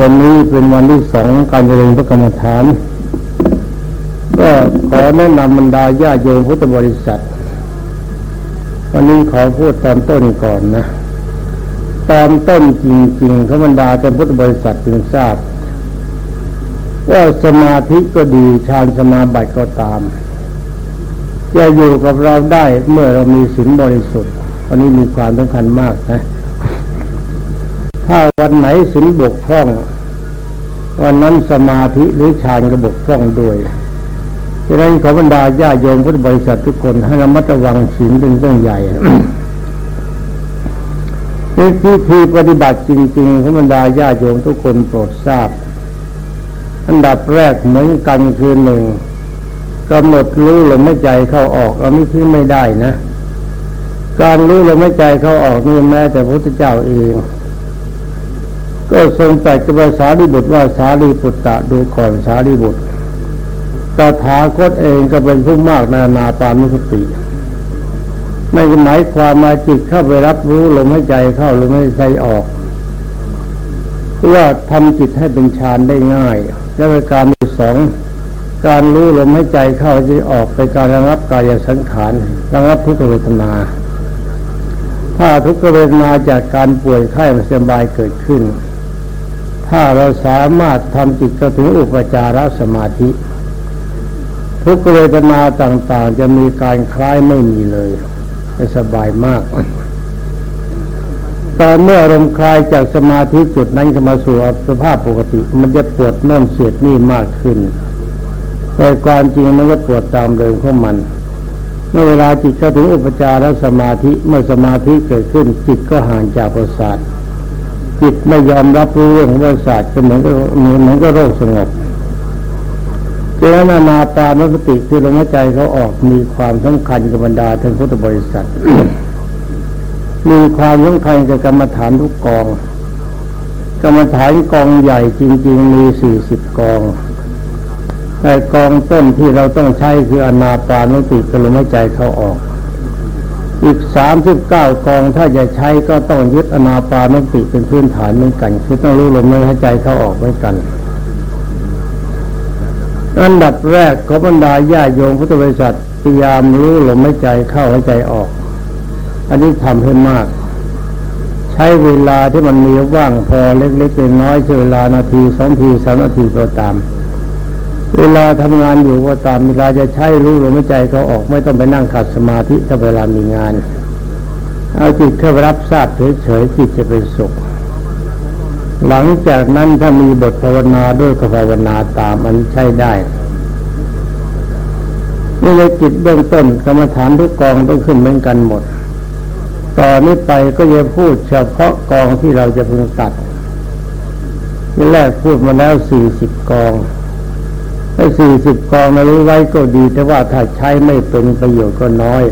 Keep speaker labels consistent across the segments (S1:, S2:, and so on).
S1: วันนี้เป็นวันที่สองการเจริญพระกรรมฐาน ก็ขอแนะนำบรรดาญาโยมพุทธบริษัท วันนี้ขอพูดตอนต้นก่อนนะตอนต้นจริงๆขบรรดาแต่พุทธบริษัทจึงทราบ ว่าสมาธิก็ดีฌานสมาบัติก็ตามจะอยู่กับเราได้เมื่อเรามีศีลบริสุทธิ์วันนี้มีความสำคัญมากนะ ถ้าวันไหนศีลบกพร่อง วันนั้นสมาธิหรือฌานก็บกพร่องด้วยดังนั้นขอบรรดาญาโยมพุทธบริษัททุกคนให้ระมัดระวังศีลเป็นเรื่องใหญ่นี่ที่ปฏิบัติจริงๆขอบรรดาญาโยมทุกคนโปรดทราบ อันดับแรกเหมือนกันคือหนึ่งกำหนดรู้ลมหายใจเข้าออกเราไม่ทิ้ไม่ได้นะ การรู้ลมหายใจเข้าออกนี่แม้แต่พระพุทธเจ้าเอง ก็ทรงตัดกับสารีบุตรว่าสารีปุตตะดูก่อนสารีบุตรตถาคตเองก็เป็นผู้มากนานาปานุสติไม่หมายความมาจิตเข้าไปรับรู้ลมหายใจเข้าลมหายใจออกว่าทำจิตให้เป็นฌานได้ง่าย และประการที่สองการรู้ลมหายใจเข้าจะออกไปการระงับกายสังขารระงับทุกขเวทนา ถ้าทุกขเวทนาจากการป่วยไข้ไม่สบายเกิดขึ้น ถ้าเราสามารถทำจิตกระถึงอุปจารสมาธิ ทุกเวทนาต่าง ๆ จะมีการคล้ายไม่มีเลยสบายมาก ตอนเมื่ออารมณ์คลายจากสมาธิจุดนั้นจะมาสู่สภาพปกติ มันจะปวดน่นเสียดนี่มากขึ้น แต่ความจริงมันก็ปวดตามเดิมของมันเมื่อเวลาจิตเข้าถึงอุปจารสมาธิเมื่อสมาธิเกิดขึ้นจิตก็ห่างจากประสาท จิตไม่ยอมรับรู้เรื่องวิทยาศาสตร์ก็เหมือนกับเหมือนกับโรคสงบเจตนานาตานุสติคือลมหายใจเขาออกมีความสำคัญกับบรรดาทั้งพุทธบริษัท มีความสำคัญกับกรรมฐานทุกกอง กรรมฐานกองใหญ่จริง ๆ มีสี่สิบกองแต่กองต้นที่เราต้องใช้คืออนาปานุสติคือลมหายใจเขาออก อีกสามสิบเก้ากองถ้าจะใช้ก็ต้องยึดอนาปานติเป็นพื้นฐานเหมือนกันคือต้องรู้ลมหายใจเข้าออกเหมือนกัน อันดับแรกขอบรรดาญาโยมพุทธบริษัทพยายามรู้ลมหายใจเข้าหายใจออก อันนี้ทำให้มาก ใช้เวลาที่มันมีว่างพอเล็กๆน้อยใช้เวลานาทีสองทีสามนาทีก็ตาม เวลาทำงานอยู่ก็ตามเวลาจะใช้รู้ลมหายใจเขาออกไม่ต้องไปนั่งขัดสมาธิถ้าเวลามีงาน เอาจิตเข้ารับทราบเฉยๆจิตจะเป็นสุข หลังจากนั้นถ้ามีบทภาวนาด้วยก็ภาวนาตามมันใช้ได้นี่ในจิตเบื้องต้นกรรมฐานทุกกองต้องขึ้นเหมือนกันหมด ต่อนนี้ไปก็จะพูดเฉพาะกองที่เราจะพึงตัดที่แรกพูดมาแล้วสี่สิบกอง ถ้าสี่สิบกองนรู้ไว้ก็ดี แต่ว่าถ้าใช้ไม่เป็นประโยชน์ก็น้อย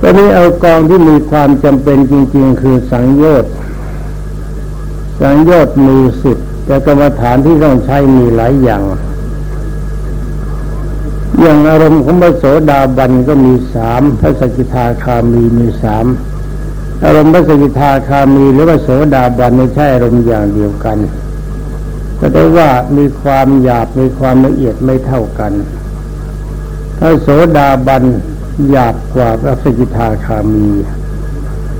S1: ตอนนี้เอากองที่มีความจำเป็นจริง ๆ คือสังโยชน์สังโยชน์มีสิบแต่กรรมฐานที่ต้องใช้มีหลายอย่าง อย่างอารมณ์ของพระโสดาบันก็มีสามพระสกิทาคามีมีสามอารมณ์พระสกิทาคามีหรือว่าโสดาบันไม่ใช่อารมณ์อย่างเดียวกัน ก็ได้ว่ามีความหยาบมีความละเอียดไม่เท่ากัน ถ้าโสดาบันหยาบกว่าพระสกิทาคามี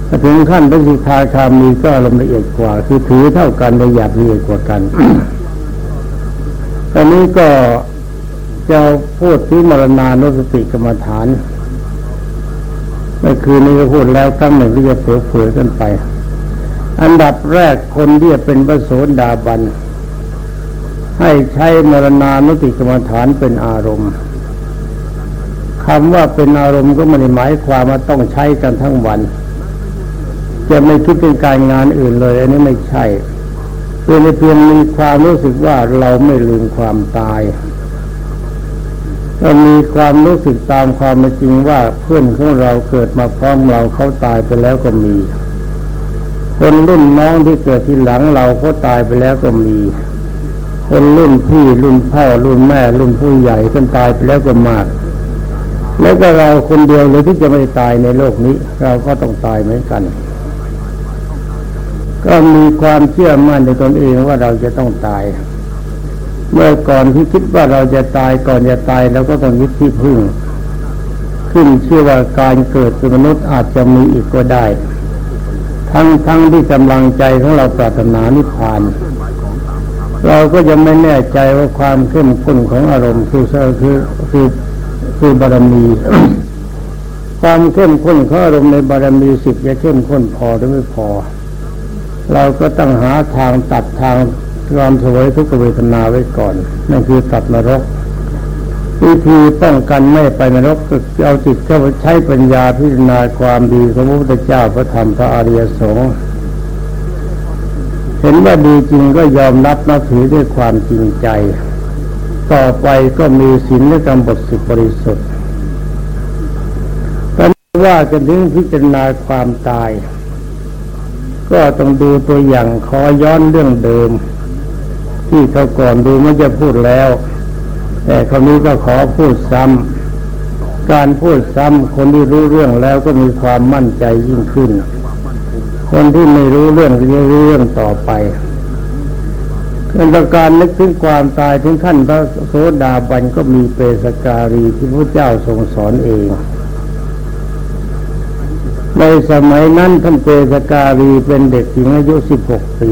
S1: ถ้าถึงขั้นพระสกิทาคามีก็ลมละเอียดกว่า คือถือเท่ากันแต่หยาบละเอียดกว่ากันตอนนี้ก็จะพูดที่มรณานุสติกรรมฐานเมื่อคืนนี้ก็พูดแล้วครั้งหนึ่งที่จะเผือๆกันไป อันดับแรกคนที่จะเป็นพระโสดาบัน ให้ใช้มรณานุติกรรมฐานเป็นอารมณ์คำว่าเป็นอารมณ์ก็ไม่ได้หมายความว่าต้องใช้กันทั้งวัน จะไม่คิดเป็นการงานอื่นเลย อันนี้ไม่ใช่เพียงเพียงมีความรู้สึกว่าเราไม่ลืมความตายเรามีความรู้สึกตามความเป็นจริงว่าเพื่อนของเราเกิดมาพร้อมเราเขาตายไปแล้วก็มี คนรุ่นน้องที่เกิดทีหลังเราเขาตายไปแล้วก็มี คนรุ่นพี่รุ่นพ่อรุ่นแม่ รุ่นผู้ใหญ่คนตายไปแล้วก็มาก แล้วก็เราคนเดียวเลยที่จะไม่ตายในโลกนี้ เราก็ต้องตายเหมือนกัน ก็มีความเชื่อมั่นในตนเองว่าเราจะต้องตาย เมื่อก่อนที่คิดว่าเราจะตายก่อนจะตายเราก็ต้องยึดที่พึ่ง ขึ้นเชื่อว่าการเกิดเป็นมนุษย์อาจจะมีอีกก็ได้ ทั้งทั้งที่กำลังใจของเราปรารถนานิพพาน เราก็ยังไม่แน่ใจว่าความเข้มข้นของอารมณ์คือคือคือคือบารมี ความเข้มข้นของอารมณ์ในบารมีสิบจะเข้มข้นพอหรือไม่พอ เราก็ต้องหาทางตัดทางความถวยทุกขเวทนาไว้ก่อนนั่นคือตัดนรกวิธีป้องกันไม่ไปนรกก็เอาจิตเข้าใช้ปัญญาพิจารณาความดีของพระพุทธเจ้าพระธรรมพระอริยสงฆ์ เห็นว่าดีจริงก็ยอมรับนับถือด้วยความจริงใจ ต่อไปก็มีศีลและกรรมบทสิบบริสุทธิ์ตอนว่ากันถึงพิจารณาความตาย ก็ต้องดูตัวอย่างขอย้อนเรื่องเดิม ที่เขาก่อนดูไม่จะพูดแล้ว แต่คราวนี้ก็ขอพูดซ้ำการพูดซ้ำคนที่รู้เรื่องแล้วก็มีความมั่นใจยิ่งขึ้น คนที่ไม่รู้เรื่องก็จะรู้เรื่องต่อไปเป็นการนึกถึงความตายถึงขั้นพระโสดาบันก็มีเปสการีที่พระเจ้าทรงสอนเอง ในสมัยนั้นท่านเปสการีเป็นเด็กหญิงอายุสิบหกปี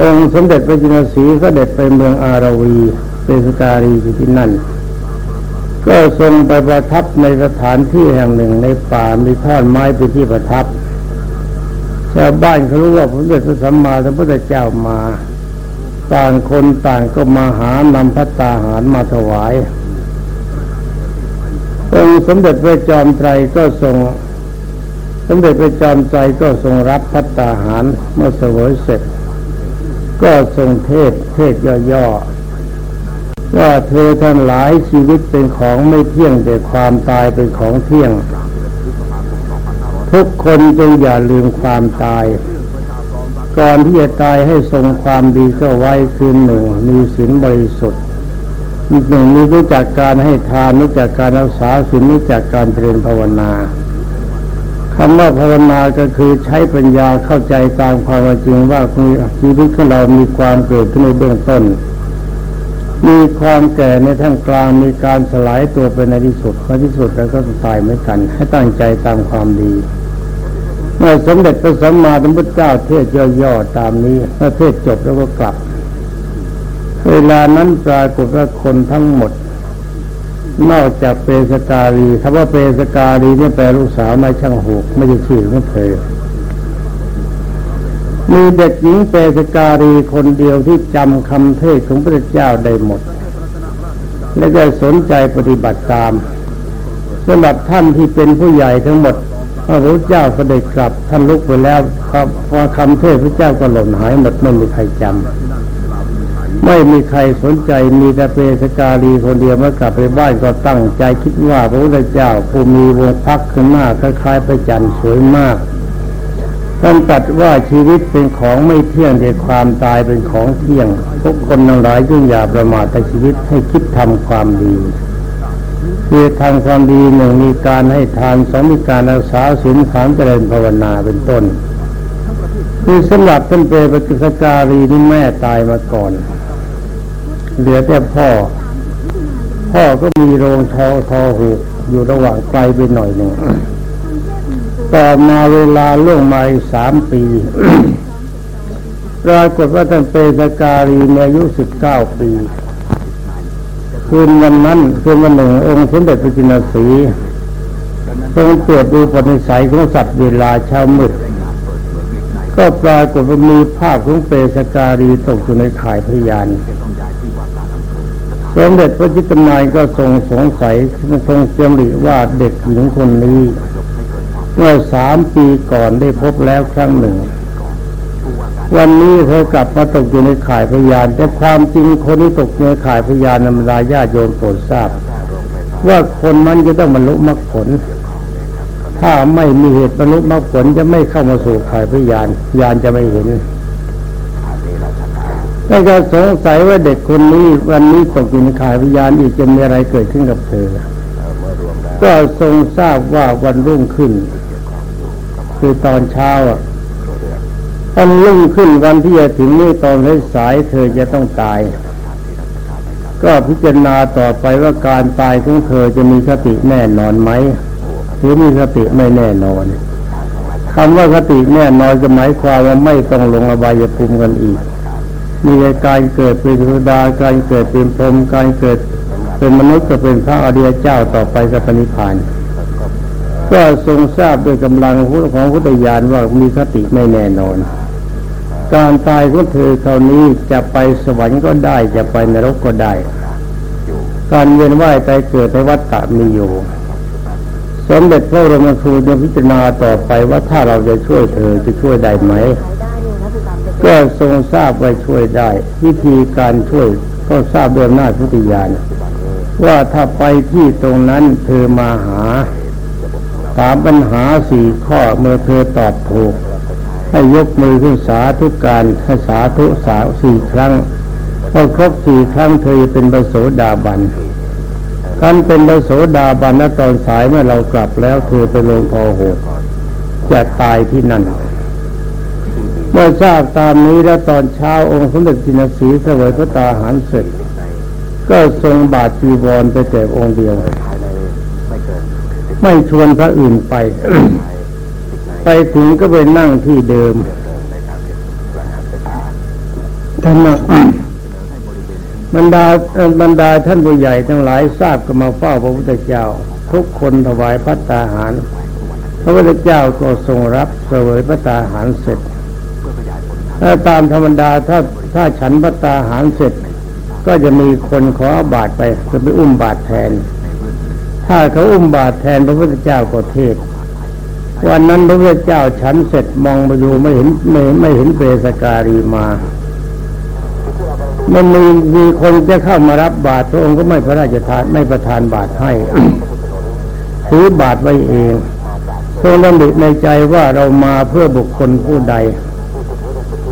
S1: องค์สมเด็จพระจินสีก็เด็ดไปเมืองอารวีเปสการีอยู่ที่นั่น ก็ทรงไปประทับในสถานที่แห่งหนึ่งในป่ามีท่อนไม้เป็นที่ประทับ ชาวบ้านเขารู้ว่าพระเดชพระสัมมาสัมพุทธเจ้ามา ต่างคนต่างก็มาหานำพัตตาหารมาถวายองค์สมเด็จพระจอมไตรก็ทรง สมเด็จพระจอมไตรก็ทรงรับพัตตาหารเมื่อเสวยเสร็จ ก็ทรงเทศเทศย่อๆว่าเธอท่านหลายชีวิตเป็นของไม่เที่ยงแต่ความตายเป็นของเที่ยง ทุกคนจงอย่าลืมความตาย ก่อนที่จะตายให้ทรงความดีก็ไว้คืนหนึ่งมีศีลบริสุทธิ์อีกหนึ่งมีรู้จักการให้ทานรู้จักการรักษาศีลรู้จักการเจริญภาวนาคำว่าภาวนาก็คือใช้ปัญญาเข้าใจตามความจริงว่าชีวิตของเรามีความเกิดขึ้นในเบื้องต้น มีความแก่ในท่ามกลางมีการสลายตัวเป็นในที่สุดในที่สุดแล้วก็ตายเหมือนกัน ให้ตั้งใจตามความดีเมื่อสมเด็จพระสัมมาสัมพุทธเจ้าเทศย่อๆตามนี้เมื่อเทศจบแล้วก็กลับ เวลานั้นปรากฏว่าคนทั้งหมด นอกจากเปสการีคำว่าเปสการีนี่แปลลูกสาวนายช่างหูกไม่ใช่ชื่อของเธอ มีเด็กหญิงเปสการีคนเดียวที่จำคำเทศของพระเจ้าได้หมด และก็สนใจปฏิบัติตามสำหรับท่านที่เป็นผู้ใหญ่ทั้งหมดพระพุทธเจ้าเสด็จกลับท่านลุกไปแล้วครับพอคำเทศพระเจ้าก็หล่นหายหมดไม่มีใครจำไม่มีใครสนใจมีแต่เปสการีคนเดียวเมื่อกลับไปบ้านก็ตั้งใจคิดว่าพระพุทธเจ้าผู้มีวงพักขึ้นหน้าคล้ายๆพระจันทร์สวยมาก ท่านตัดว่าชีวิตเป็นของไม่เที่ยงแต่ความตายเป็นของเที่ยงทุกคนทั้งหลายจึงอย่าประมาทในชีวิตให้คิดทำความดีคือทำความดีหนึ่งมีการให้ทานสองมีการรักษาศีลสามเจริญภาวนาเป็นต้นคือสำหรับท่านเปรปฏิสการีนี่แม่ตายมาก่อน เหลือแต่พ่อ พ่อก็มีโรงทอทอหูอยู่ระหว่างไกลไปหน่อยหนึ่ง ต่อมาเวลาล่วงมาอีกสามปีปรากฏว่าท่านเปรสการีมีอายุสิบเก้าปี คืนวันนั้นคืนวันหนึ่งองค์สมเด็จพระจินสีทรงตรวจดูปณิสัยของสัตว์เวลาเช้ามืด ก็ปรากฏว่ามีภาพของเปสการีตกอยู่ในข่ายพยานสมเด็จพระจิตนายก็ทรงสงสัยทรงเจำริว่าเด็กหญิงคนนี้ เมื่อสามปีก่อนได้พบแล้วครั้งหนึ่ง วันนี้เธอกลับมาตกอยู่ในข่ายพยาน แต่ความจริงคนที่ตกในข่ายพยานนำรายญาโยมโปรดทราบ ว่าคนมันจะต้องบรรลุมรรคผล ถ้าไม่มีเหตุบรรลุมรรคผลจะไม่เข้ามาสู่ข่ายพยานยานจะไม่เห็นแต่ก็สงสัยว่าเด็กคนนี้วันนี้ตกอยู่ในข่ายพยานอีกจะมีอะไรเกิดขึ้นกับเธอก็ทรงทราบว่าวันรุ่งขึ้น คือตอนเช้าตอนรุ่งขึ้นวันที่จะถึงนี่ตอนสายเธอจะต้องตาย ก็พิจารณาต่อไปว่าการตายของเธอจะมีสติแน่นอนไหมหรือมีสติไม่แน่นอนคำว่าสติแน่นอนจะหมายความว่าไม่ต้องลงอบายภูมิกันอีก มีการเกิดเป็นสุดาการเกิดเป็นพรหมการเกิดเป็นมนุษย์ก็เป็นพระอริยเจ้าต่อไปสัพนิพาน ก็ทรงทราบด้วยกำลังของพุทธญาณว่ามีสติไม่แน่นอน การตายของเธอคราวนี้จะไปสวรรค์ก็ได้ จะไปนรกก็ได้ การเวียนว่ายตายเกิดในวัฏฏะมีอยู่ สมเด็จพระบรมครูจะพิจารณาต่อไปว่าถ้าเราจะช่วยเธอจะช่วยได้ไหม ก็ทรงทราบว่าช่วยได้ วิธีการช่วยก็ทราบด้วยหน้าพุทธญาณว่าถ้าไปที่ตรงนั้นเธอมาหา ถามปัญหาสี่ข้อเมื่อเธอตอบถูก ให้ยกมือขึ้นสาธุการให้สาธุสาวสี่ครั้งพอครบสี่ครั้งเธอเป็นประโสดาบันการเป็นประโสดาบันณตอนสายเมื่อเรากลับแล้วเธอไปลงพอหกจะตายที่นั่น เมื่อทราบตามนี้แล้วตอนเช้าองค์สมเด็จจินสีเสวยพระตาหารเสร็จ ก็ทรงบาทจีวรไปแต่องค์เดียว ไม่ชวนพระอื่นไป ไปถึงก็ไปนั่งที่เดิมท่านบรรดาบรรดาท่านผู้ใหญ่ทั้งหลายทราบก็มาเฝ้าพระพุทธเจ้า ทุกคนถวายพัตตาหาร พระพุทธเจ้าก็ทรงรับเสวยพัตตาหารเสร็จถ้าตามธรรมดาถ้าถ้าฉันพัตตาหารเสร็จ ก็จะมีคนขอบาดไปจะไปอุ้มบาดแทน ถ้าเขาอุ้มบาดแทนพระพุทธเจ้าก็เทศ วันนั้นพระพุทธเจ้าฉันเสร็จมองมาดูไม่เห็นไม่ไม่เห็นเปรสการีมา มันมีมีคนจะเข้ามารับบาตรพระองค์ก็ไม่พระราชทานไม่ประทานบาตรให้ถือบาตรไว้เองทรงดำริในใจว่าเรามาเพื่อบุคคลผู้ใด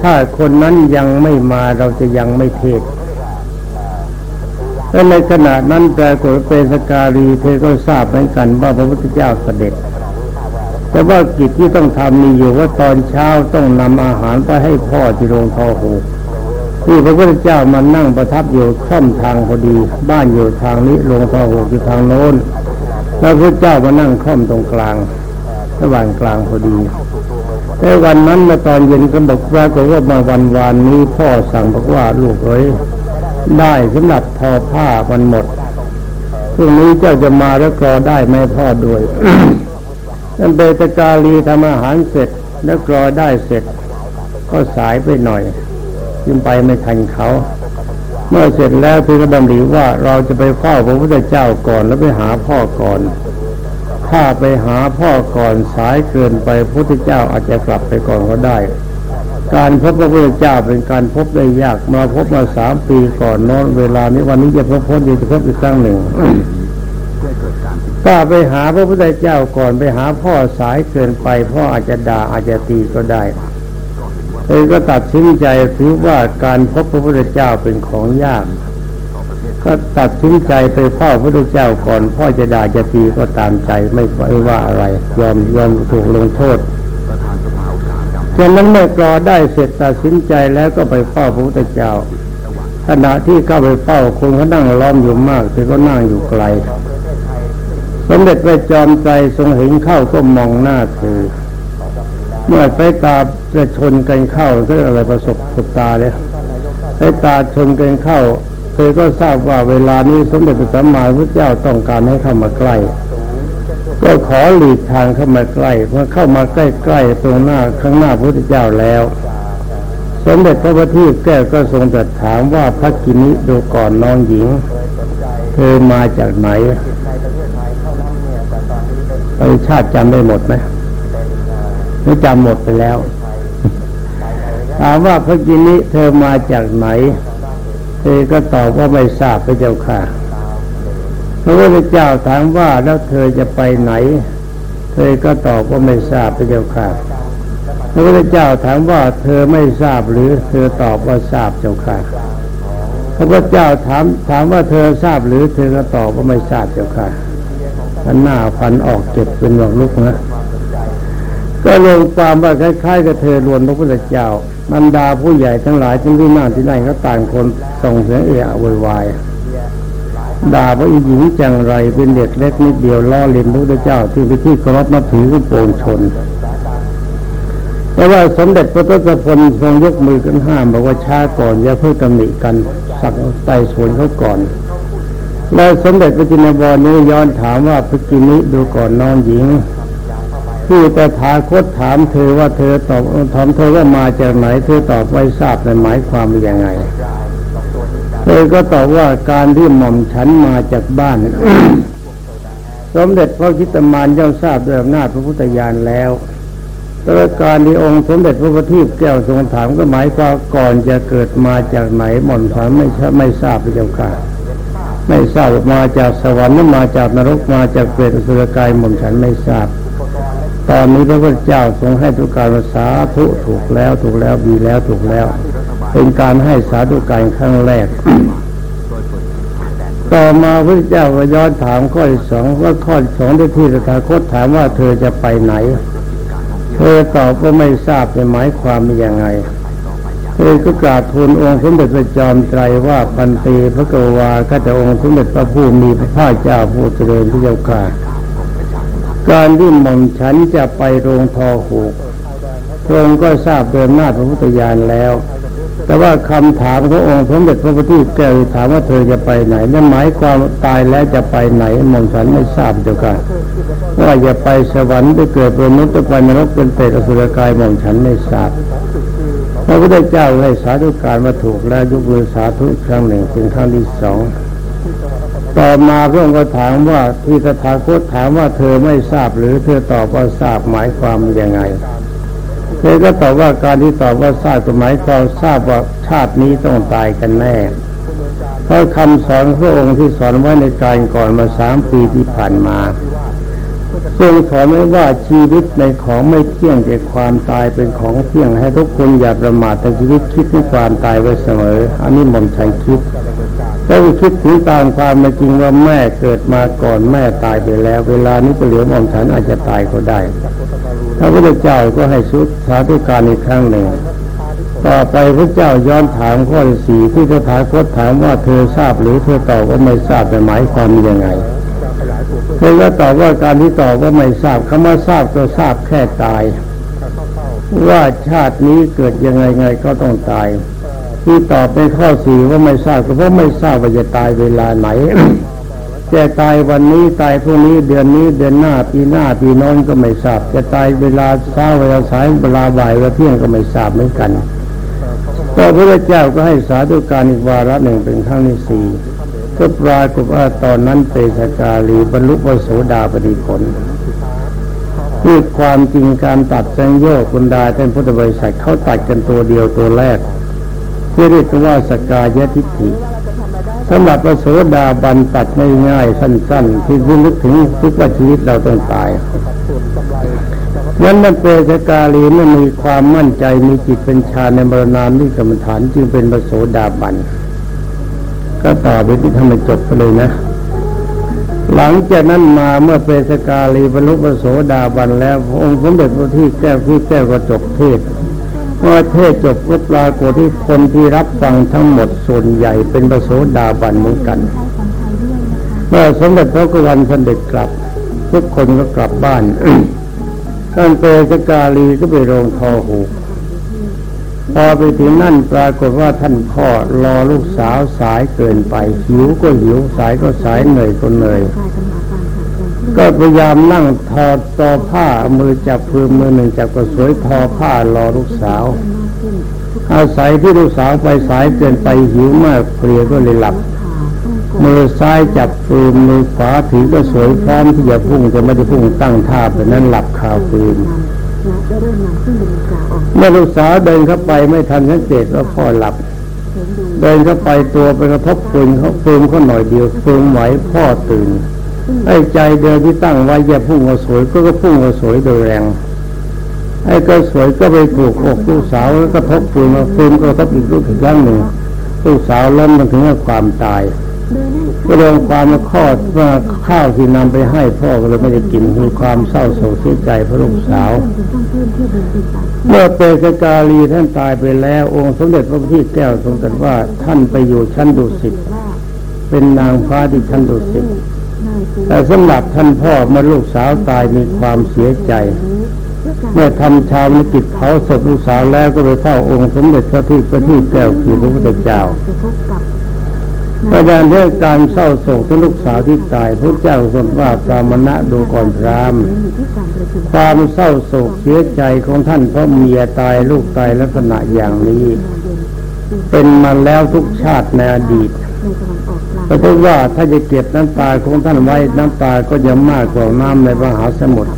S1: ถ้าคนนั้นยังไม่มาเราจะยังไม่เทศ และในขณะนั้นปรากฏเป็นสการีเธอก็ทราบเหมือนกันว่าพระพุทธเจ้าเสด็จ แต่ว่ากิจที่ต้องทำมีอยู่ว่าตอนเช้าต้องนำอาหารไปให้พ่อที่โรงทอหูที่พระพุทธเจ้ามานั่งประทับอยู่ช่องทางพอดี บ้านอยู่ทางนี้โรงทอหูอยู่ทางโน้นแล้วพระเจ้ามานั่งค่อมตรงกลางระหว่างกลางพอดีแต่วันนั้นมาตอนเย็นก็บอกว่าก็ว่ามาวันวานนี้พ่อสั่งบอกว่าลูกเอ้ย ได้สำหรับทอผ้ามันหมดพรุ่งนี้เจ้าจะมาแล้วกรอได้ไหมพ่อด้วยนั่นเบตกาลีทำอาหารเสร็จแล้วกรอได้เสร็จ ก็สายไปหน่อยยิ่งไปไม่ทันเขา เมื่อเสร็จแล้วพี่ก็ดำริว่าเราจะไปเฝ้าพระพุทธเจ้าก่อนแล้วไปหาพ่อก่อน ถ้าไปหาพ่อก่อนสายเกินไปพระพุทธเจ้าอาจจะกลับไปก่อนก็ได้ การพบพระพุทธเจ้าเป็นการพบได้ยากมาพบมาสามปีก่อนนอนเวลานี้วันนี้จะพบพบจะพบอีกครั้งหนึ่งถ้าไปหาพระพุทธเจ้าก่อนไปหาพ่อสายเกินไป พ่ออาจจะด่าอาจจะตีก็ได้เองก็ตัดสินใจถือว่าการพบพระพุทธเจ้าเป็นของยาก ก็ตัดสินใจไปเฝ้าพระพุทธเจ้าก่อน พ่อจะด่าจะตีก็ตามใจไม่ไม่ว่าอะไร ยอมยอมถูกลงโทษ ฉะนั้นเมื่อกรอได้เสร็จตัดสินใจแล้วก็ไปเฝ้าพระพุทธเจ้า ขณะที่เข้าไปเฝ้าคนเขานั่งล้อมอยู่มากเธอก็นั่งอยู่ไกล สมเด็จพระจอมใจทรงเห็นเข้าก็มองหน้าเธอเมื่อสายตาจะชนกันเข้าเรื่องอะไรประสบสุตาเลยสายตาชนกันเข้าเธอก็ทราบว่าเวลานี้สมเด็จพระสัมมาสัมพุทธเจ้าต้องการให้เข้ามาใกล้ ก็ขอหลีกทางเข้ามาใกล้เมื่อเข้ามาใกล้ๆตรงหน้าข้างหน้าพระพุทธเจ้าแล้ว สมเด็จพระบัณฑิตแก้วก็ทรงตรัสถามว่าพระกินิดูก่อนน้องหญิง เธอมาจากไหนไปชาติจำได้หมดไหมไม่จำหมดไปแล้ว ถามว่าพระกินิเธอมาจากไหน เธอก็ตอบว่าไม่ทราบพระเจ้าค่ะ พระพุทธเจ้าถามว่าแล้วเธอจะไปไหน เธอก็ตอบว่าไม่ทราบพระเจ้าค่ะ พระพุทธเจ้าถามว่าเธอไม่ทราบหรือ เธอตอบว่าทราบเจ้าค่ะ พระพุทธเจ้าถามถามว่าเธอทราบหรือ เธอก็ตอบว่าไม่ทราบเจ้าค่ะฟันหน้าฟันออกเก็บเป็นหลอกลุกนะก็ก็รวมความว่าคล้ายๆกับเธอรวนพระพุทธเจ้าบรรดาผู้ใหญ่ทั้งหลายทั้งที่นั่งที่นั่นเขาต่างคนส่งเสียงเอะอะโวยวาย ด่าว่าอีหญิงจังไรเป็นเด็กเล็กนิดเดียวล้อเลียนพระพุทธเจ้าที่ไปที่เคารพนับถือก็โปงชน แต่ว่าสมเด็จพระทศพลทรงยกมือกันห้ามบอกว่าช้าก่อนอย่าเพิ่งตำหนิกันสักไต่สวนเขาก่อนแล้วสมเด็จพระจินบรนี้ย้อนถามว่าพระกินิดูก่อนน้องหญิงที่แต่ถาคตถามเธอว่าเธอตอบถามเธอว่ามาจากไหนเธอตอบไว้ทราบในหมายความว่ายังไง เธอก็ตอบว่าการที่หม่อมฉันมาจากบ้านสมเด็จพระคิตมานย่อมทราบด้วยอำนาจพระพุทธญาณแล้วแต่การที่องค์สมเด็จพระพุทธแก้วทรงถามก็หมายความก่อนจะเกิดมาจากไหนหม่อมฉันไม่ไม่ทราบพระเจ้าค่ะ ไม่ทราบมาจากสวรรค์หรือมาจากนรกมาจากเปรตสุรกายหม่อมฉันไม่ทราบ ตอนนี้พระพุทธเจ้าทรงให้ทุกการภาษาทุถูกแล้วถูกแล้วดีแล้วถูกแล้ว เป็นการให้สาธุการครั้งแรก ต่อมาพระเจ้าก็ย้อนถามข้อที่สองว่าข้อที่สองที่ที่ตถาคตถามว่าเธอจะไปไหน เธอตอบว่าไม่ทราบในหมายความเป็นยังไงเธอก็กราบทูลองค์สมเด็จพระจอมไตรว่าปันตีพระกวาข้าแต่องค์สมเด็จพระผู้มีพระภาคเจ้าผู้เจริญพระเจ้าค่ะการที่หม่อมฉันจะไปโรงทอหูกพระองค์ก็ทราบโดยหน้าพระพุทธญาณแล้ว แต่ว่าคำถามขององค์สมเด็จพระพุทธเจ้าถามว่าเธอจะไปไหนนั่นหมายความตายแล้วจะไปไหนหม่อมฉันไม่ทราบเจ้าค่ะว่าจะไปสวรรค์ไปเกิดเป็นมนุษย์ไปนรกเป็นเปรตอสุรกายหม่อมฉันไม่ทราบพระพุทธเจ้าให้สาธุการมาถูกแล้วยกมือสาธุครั้งหนึ่งเป็นครั้งที่สองต่อมาพระองค์ก็ถามว่าที่สถาคตถามว่าเธอไม่ทราบหรือเธอตอบว่าทราบหมายความยังไง เธอก็ตอบว่าการที่ตอบว่าทราบหมายความทราบว่าชาตินี้ต้องตายกันแน่ เพราะคำสอนพระองค์ที่สอนไว้ในการก่อนมาสามปีที่ผ่านมาทรงสอนไว้ว่าชีวิตในของไม่เที่ยงแต่ความตายเป็นของเที่ยงให้ทุกคนอย่าประมาทแต่ชีวิตคิดในความตายไว้เสมอ อันนี้หม่อมฉันคิดต้องคิดถึงตามความจริงว่าแม่เกิดมาก่อนแม่ตายไปแล้ว เวลานี้ก็เหลือหม่อมฉันอาจจะตายก็ได้ พระพุทธเจ้าก็ให้สุดสาธุการอีกครั้งหนึ่ง ต่อไปพระเจ้าย้อนถามข้อสี่ที่สถาคตถามว่าเธอทราบหรือเธอตอบว่าไม่ทราบแต่หมายความยังไงเธอก็ตอบว่าการที่ตอบว่าไม่ทราบคำว่าทราบก็ทราบแค่ตาย ว่าชาตินี้เกิดยังไงไงก็ต้องตาย ที่ตอบในข้อสี่ว่าไม่ทราบก็เพราะไม่ทราบว่าจะตายเวลาไหน จะตายวันนี้ตายพรุ่งนี้เดือนนี้เดือนหน้าปีหน้าปีน้องก็ไม่ทราบ จะตายเวลาเช้าเวลาสายเวลาบ่ายเวลาเที่ยงก็ไม่ทราบเหมือนกันก็พระเจ้าก็ให้สาธุการอีกวาระหนึ่งเป็นครั้งที่สี่ก็ปรากฏว่าตอนนั้นเปสกาลีบรรลุวโสดาปฏิผลคือความจริงการตัดสังโยกคุณดาเป็นพุทธบริษัทเขาตัดกันตัวเดียวตัวแรกที่เรียกว่าสกายทิฏฐิ สำหรับพระโสดาบันตัดง่ายๆสั้นๆ ที่นึกถึงทุกว่าชีวิตเราต้องตายนั้นมันเป็นสกาลีไมันมีความมั่นใจมีจิตเป็นชาในมรณานิกรรมฐานจึงเป็นพระโสดาบัน ก็ต่อไปที่ทำให้จบไปเลยนะ หลังจากนั้นมาเมื่อเปสกาลีบรรลุพระโสดาบันแล้ว พระองค์สมเด็จพระที่แก้วที่แก้วก็จบเทศ เมื่อเทศจบก็ปรากฏที่คนที่รับฟังทั้งหมดส่วนใหญ่เป็นประโสดาบันเหมือนกัน เมื่อสมเด็จพระกวันเสด็จกลับ ทุกคนก็กลับบ้านท่านเปสกาลีก็ไปโรงทอหูพอไปถึงนั่นปรากฏว่าท่านพ่อรอลูกสาวสายเกินไปหิวก็หิวสายก็สายเหนื่อยก็เหนื่อย ก็พยายามนั่งทอต่อผ้ามือจับพือมือหนึ่งจับกระสวยทอผ้ารอลูกสาว อาศัยที่ลูกสาวไปสายเกินไปหิวมากเพลียก็เลยหลับ มือซ้ายจับฟืนมือขวาถือก็สวยพร้อมที่จะพุ่งจะไม่ได้พุ่งตั้งท่าไปนั้นหลับคาฟืนเมื่อลูกสาวเดินเข้าไปไม่ทันสังเกตว่าพ่อหลับ เดินเข้าไปตัวไปกระทบฟืนเขาฟืนเขาหน่อยเดียวฟืนไหวพ่อตื่น ไอ้ใจเดิมที่ตั้งไว้อย่าพุ่งก็สวยก็ก็พุ่งก็สวยโดยแรงไอ้ก็สวยก็ไปถูกอกลูกสาวแล้วก็ทบฟืนมาฟืนก็ทบอีกลูกอีกครั้งหนึ่งลูกสาวล้มมันถึงกับความตายก็รวมความมาข้อว่าข้าวที่นำไปให้พ่อก็เลยไม่ได้กินมีความเศร้าโศกเสียใจพระลูกสาว เมื่อเปสกาลีท่านตายไปแล้ว องค์สมเด็จพระพุทธแก้วทรงตรัสว่าท่านไปอยู่ชั้นดุสิตเป็นนางฟ้าที่ชั้นดุสิต แต่สำหรับท่านพ่อเมื่อลูกสาวตายมีความเสียใจ เมื่อทำชาวนิกิจเผาศพลูกสาวแล้วก็ไปเฝ้าองค์สมเด็จพระที่พระที่แก้วคือพระพุทธเจ้าประการเรื่องการเศร้าโศกที่ลูกสาวที่ตายพระเจ้าทรงว่าปรามณะดูก่อนพรามความเศร้าโศกเสียใจของท่านเพราะเมียตายลูกตายลักษณะอย่างนี้ เป็นมาแล้วทุกชาติในอดีต ก็พบว่าถ้าจะเก็บน้ำตาของท่านไว้น้ำตาก็จะมากกว่าน้ำในมหาสมุทร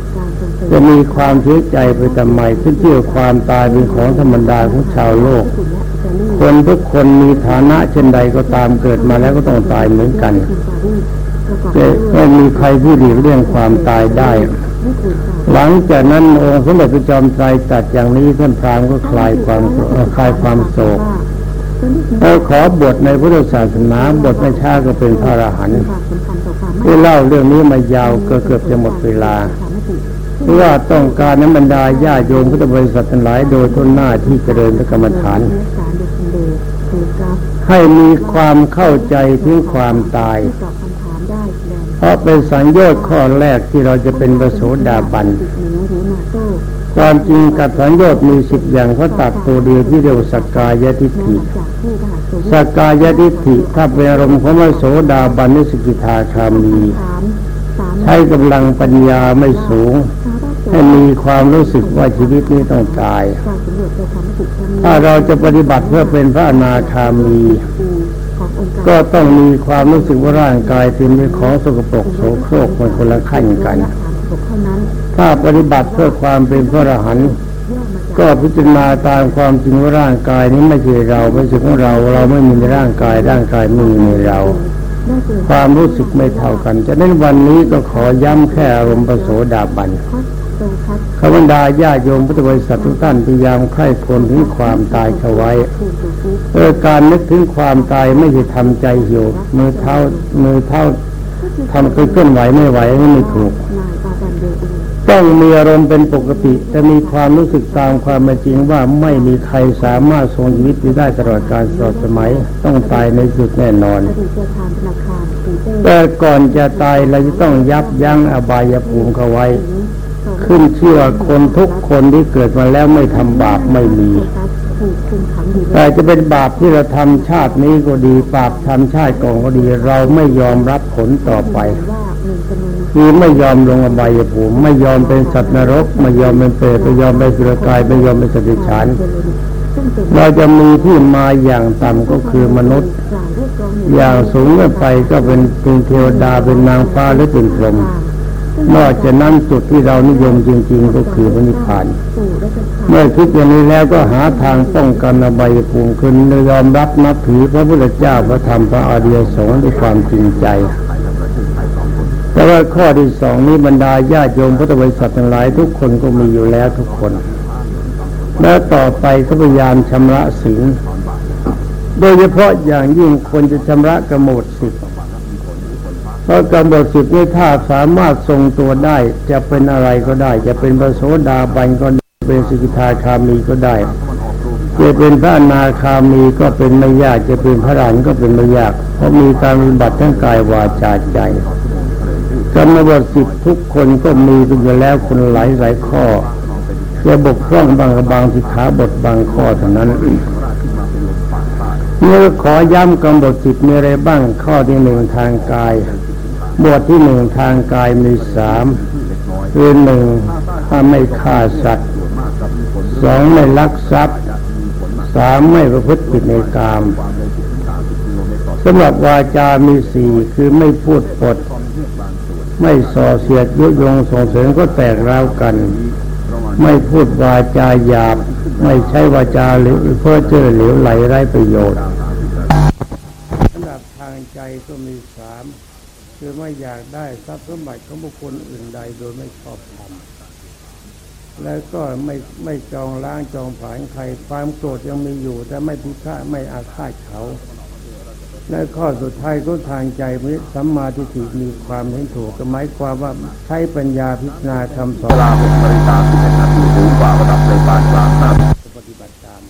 S1: จะมีความเสียใจไปทำไมขึ้นเชื่อความตายเป็นของธรรมดาของชาวโลก คนทุกคนมีฐานะเช่นใดก็ตามเกิดมาแล้วก็ต้องตายเหมือนกันไม่มีใครที่หลีกเลี่ยงความตายได้ หลังจากนั้นองค์สมเด็จพระจอมไตรตัดอย่างนี้ท่านพรามก็คลายความคลายความโศก แล้วขอบทในพุทธศาสนาบทไม่ช้าก็เป็นพระอรหันต์ที่เล่าเรื่องนี้มายาวก็เกือบจะหมดเวลาเพราะว่าต้องการน้ำบรรดาญาโยมพุทธบริษัททั้งหลายโดยทุนหน้าที่เจริญพระกรรมฐาน ให้มีความเข้าใจถึงความตาย เพราะเป็นสัญญาข้อแรกที่เราจะเป็นประโสดาบันความจริงกับสัญญามีสิบอย่างเขาตัดตัวเดียวที่เรียกสกกายทิฏฐิ สกกายทิฏฐิถ้าเป็นอารมณ์ของพระโสดาบันนิสกิทาคามี ใช้กำลังปัญญาไม่สูงให้มีความรู้สึกว่าชีวิตนี้ต้องตาย ถ้าเราจะปฏิบัติเพื่อเป็นพระอนาคามี ก็ต้องมีความรู้สึกว่าร่างกายเป็นของสกปรกโสโครกมันคนละขั้นกัน ถ้าปฏิบัติเพื่อความเป็นพระอรหันต์ ก็พิจารณาตามความจริงว่าร่างกายนี้ไม่ใช่เราไม่ใช่ของเรา เราไม่มีในร่างกาย ร่างกายไม่มีในเรา ความรู้สึกไม่เท่ากัน จะนั้นวันนี้ก็ขอย้ำแค่อารมณ์ประโสดาบันขบรรดาญาโยมพุทธบริษัททุกท่านพยายามใคร่ควรถึงความตายเข้าไว้เออการนึกถึงความตายไม่ใช่ทำใจหิวมือเท้ามือเท้าทำเคลื่อนไหวไม่ไหวนี่ไม่ถูก ต้องมีอารมณ์เป็นปกติ แต่มีความรู้สึกตามความเป็นจริงว่าไม่มีใครสามารถทรงชีวิตอยู่ได้ตลอดการตลอดสมัย ต้องตายในจุดแน่นอน แต่ก่อนจะตายเราจะต้องยับยั้งอบายภูมิเขาไว้ ขึ้นเชื่อคนทุกคนที่เกิดมาแล้วไม่ทำบาปไม่มีแต่จะเป็นบาปที่เราทำชาตินี้ก็ดีบาปทำชาติก่อนก็ดี เราไม่ยอมรับผลต่อไป คือไม่ยอมลงอบายภูมิไม่ยอมเป็นสัตว์นรก ไม่ยอมเป็นเปรตไม่ยอมเป็นสุรกายไม่ยอมเป็นสติฉันเราจะมีที่มาอย่างต่ำก็คือมนุษย์ อย่างสูงขึ้นไปก็เป็นเป็นเทวดาเป็นนางฟ้าหรือเป็นพรหมนอกจากนั้นจุดที่เรานิยมจริง ๆ ก็คือพระนิพพาน เมื่อคิดอย่างนี้แล้วก็หาทางป้องกันอบายภูมิขึ้นยอมรับนับถือพระพุทธเจ้าพระธรรมพระอริยสงฆ์ด้วยความจริงใจ แต่ว่าข้อที่สองนี้บรรดาญาโยมพุทธบริษัททั้งหลายทุกคนก็มีอยู่แล้วทุกคน แล้วต่อไปก็พยายามชำระศีลโดยเฉพาะอย่างยิ่งคนจะชำระกระหมดสิทธิ์เพราะกำหนดสิทธิ์นี้ถ้าสามารถทรงตัวได้ จะเป็นอะไรก็ได้ จะเป็นพระโสดาบันก็ได้เป็นสิกิทาคามีก็ได้จะเป็นพระนาคามีก็เป็นไม่ยากจะเป็นพระอรหันก็เป็นไม่ยาก เพราะมีการปฏิบัติทั้งกายวาจาใจ กำหนดสิทธิ์ทุกคนก็มีกันอยู่แล้วคนหลายหลายข้อแค่บกพร่องบางบางสิขาบทบางข้อเท่านั้นเมื่อขอย้ำกำหนดจิตมีอะไรบ้างข้อที่หนึ่งทางกาย บทที่หนึ่งทางกายมีสามคือหนึ่งถ้าไม่ฆ่าสัตว์สองไม่ลักทรัพย์สามไม่ประพฤติผิดในกามสำหรับวาจามีสี่คือไม่พูดปด ไม่ส่อเสียดยุยงส่งเสริมก็แตกร้าวกัน ไม่พูดวาจาหยาบ ไม่ใช้วาจาหรือเพื่อเจอเหลวไหลไร้ประโยชน์สำหรับทางใจก็มีสามคือไม่อยากได้ทรัพย์สมบัติของบุคคลอื่นใดโดยไม่ชอบธรรมแล้วก็ไม่ไม่จองล้างจองผาญใครความโกรธยังมีอยู่แต่ไม่พิฆาตไม่อาฆาตเขา และข้อสุดท้ายก็ทางใจวิสัมมาทิฏฐิมีความเห็นถูกก็หมายความว่าใช้ปัญญาพิจารณาคำสอ
S2: เวนลาหกนาฬิกาสิบเอ็ดนาทีสูงกว่าระดับในปานกลางห้า
S1: ปฏิบัติตาม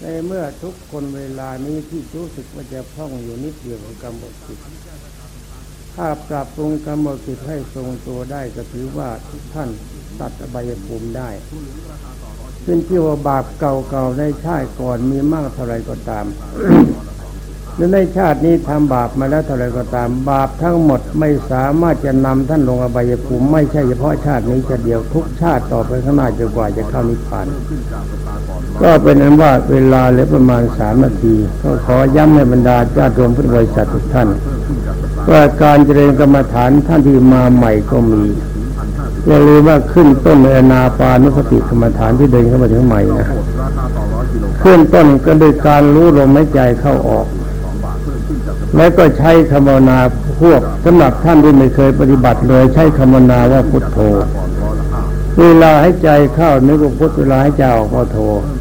S1: ในเมื่อทุกคนเวลานี้ที่รู้สึกว่าจะพร่องอยู่นิดเดียวของกรรมบทจิตถ้าปรับปรุงกรรมบทจิตให้ทรงตัวได้ก็ถือว่าทุกท่านตัดอบายภูมิได้ขึ้นที่ว่าบาปเก่าๆในชาติก่อนมีมากเท่าไรก็ตาม และในชาตินี้ทำบาปมาแล้วเท่าไรก็ตาม บาปทั้งหมดไม่สามารถจะนำท่านลงอบายภูมิไม่ใช่เฉพาะชาตินี้จะเดียวทุกชาติต่อไปข้างหน้าจนกว่าจะเข้านิพพาน ก็เป็นนั้นว่าเวลาเหลือประมาณสามนาที ก็ขอย้ำในบรรดาญาติโยมพุทธบริษัททุกท่านว่าการเจริญกรรมฐานท่านที่มาใหม่ก็มีอย่าลืมว่าขึ้นต้นในอนาปานุสติกรรมฐานที่เดินเข้ามาถึงใหม่นะ
S2: คร้อยกิโล
S1: ขึ้นต้นก็โดยการรู้ลมหายใจเข้าออก แล้วก็ใช้คำนาพวกสำหรับท่านที่ไม่เคยปฏิบัติเลย ใช้คำนาว่าพุทโธเวลาให้ใจเข้านึกว่าพุทเวลาให้ใจออกก็โท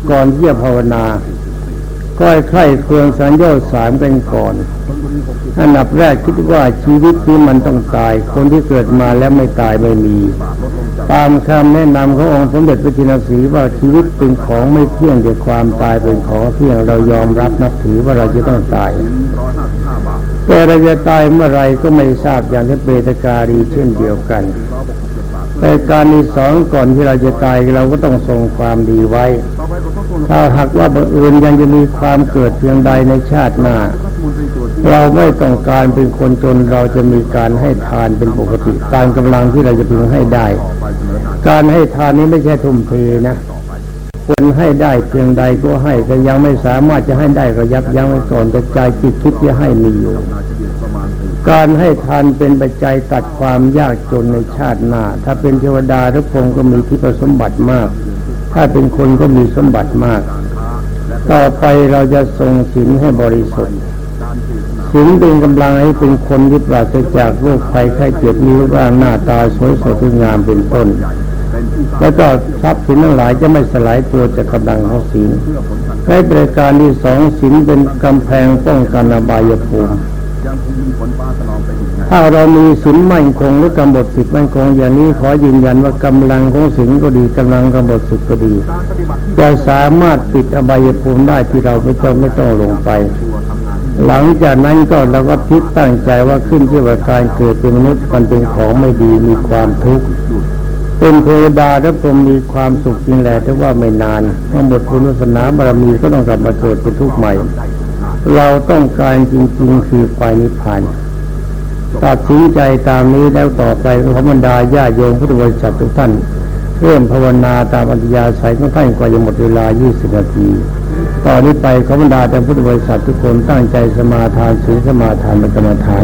S1: ก่อนที่จะภาวนาก็ให้ใคร่ครวญสัญญาสามกันก่อนอันดับแรกคิดว่าชีวิตที่มันต้องตาย คนที่เกิดมาแล้วไม่ตายไม่มี ตามคำแนะนำขององค์สมเด็จพระจินสีว่าชีวิตเป็นของไม่เที่ยงแต่ความตายเป็นของเที่ยงเรายอมรับนับถือว่าเราจะต้องตาย แต่เราจะตายเมื่อไรก็ไม่ทราบอย่างที่เปตการีเช่นเดียวกันแต่การที่สองก่อนที่เราจะตายเราก็ต้องทรงความดีไว้ ถ้าหากว่าบังเอิญยังจะมีความเกิดเพียงใดในชาติหน้า เราไม่ต้องการเป็นคนจนเราจะมีการให้ทานเป็นปกติตามกำลังที่เราจะพึงให้ได้ การให้ทานนี้ไม่ใช่ทุ่มเทนะ คนให้ได้เพียงใดก็ให้แต่ยังไม่สามารถจะให้ได้ก็ยับยั้งไว้ก่อนแต่ใจจิตคิดจะให้มีอยู่ การให้ทานเป็นปัจจัยตัดความยากจนในชาติหน้า ถ้าเป็นเทวดาหรือพรหมก็มีที่ประสมบัติมาก ถ้าเป็นคนก็มีสมบัติมาก ต่อไปเราจะทรงศีลให้บริสุทธิ์ศีลเป็นกำลังให้เป็นคนที่ปราศจากโรคภัยไข้เจ็บมีรูปร่างหน้าตาสวยสดงามเป็นต้น แล้วก็ทรัพย์สินทั้งหลายจะไม่สลายตัวจากกำลังของศีลในบริการที่สองศีลเป็นกำแพงป้องกันอบายภูมิถ้าเรามีศีลมั่นคงหรือกำหนดสิทธิ์มั่นคงอย่างนี้ขอยืนยันว่ากำลังของศีลก็ดีกำลังกำหนดสิทธิ์ก็ดีจะสามารถปิดอบายภูมิได้ที่เราไม่ต้องไม่ต้องลงไป
S2: ตัวทำงานให้
S1: หลังจากนั้นก็เราก็พิจตั้งใจว่าขึ้นที่ว่าการเกิดเป็นมนุษย์มันเป็นของไม่ดีมีความทุกข์ เป็นเทวดาและผมมีความสุขจริงแหละแต่ว่าไม่นานเมื่อหมดคุณวาสนาบารมีก็ต้องกลับมาเกิดเป็นทุกข์ใหม่ เราต้องการจริงๆคือไฟนิพพานตัดสินใจตามนี้แล้วต่อไปขอบรรดาญาติโยมพุทธบริษัททุกท่าน เริ่มภาวนาตามอัธยาศัยของท่านกว่าจะหมดเวลา 20 นาทีต่อนนี้ไปขอบรรดาแต่พุทธบริษัททุกคนตั้งใจสมาทานศีลสมาทานเป็นกรรมฐาน